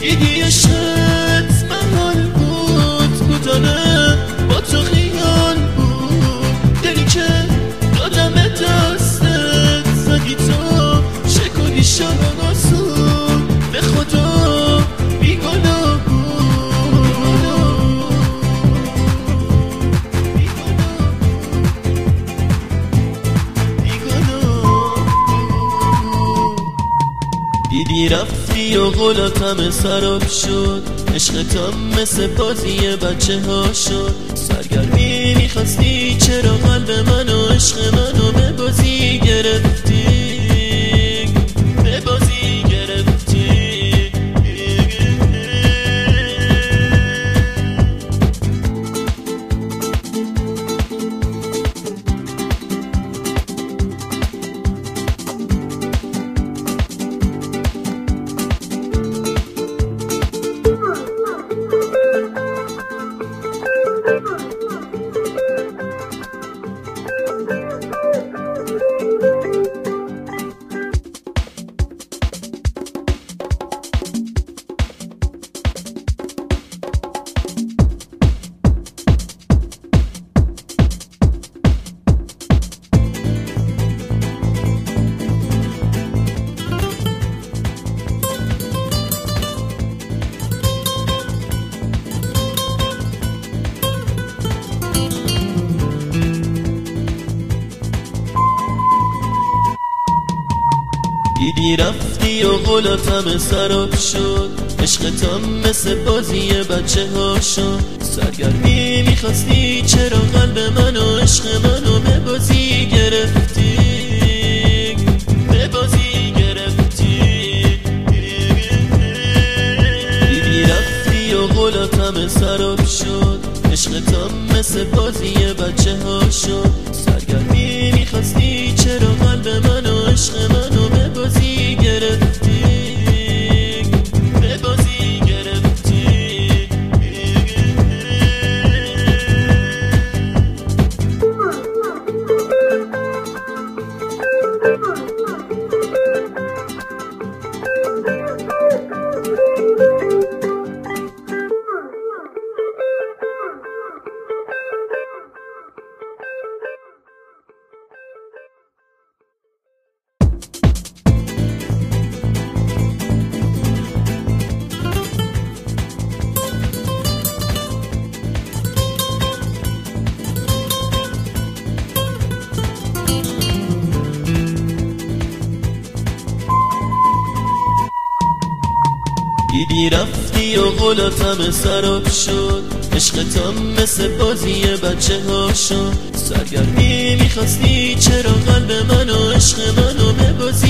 دیدی دیدی رفتی و غلطم سراب شد. عشقتم مثل بازی بچه ها شد. سرگرمی می‌خواستی چرا قلب من و عشق منو به بازی گرفتی؟ دیدی رفتی و غلطم سراب شد عشقتم مثل بازی بچه ها شد سرگرمی می‌خواستی چرا قلب من و عشق منو به گرفتی؟ به بازی گرفتی؟ رفتی و غلطم سراب شد عشقتم مثل بازی بچه ها شد سرگرمی می‌خواستی چرا قلب من و عشق منو به دیدی رفتی و غلطم سراب شد عشقتم مثل بازی بچه ها شد سرگرمی می‌خواستی چرا قلب من و عشق منو به بازی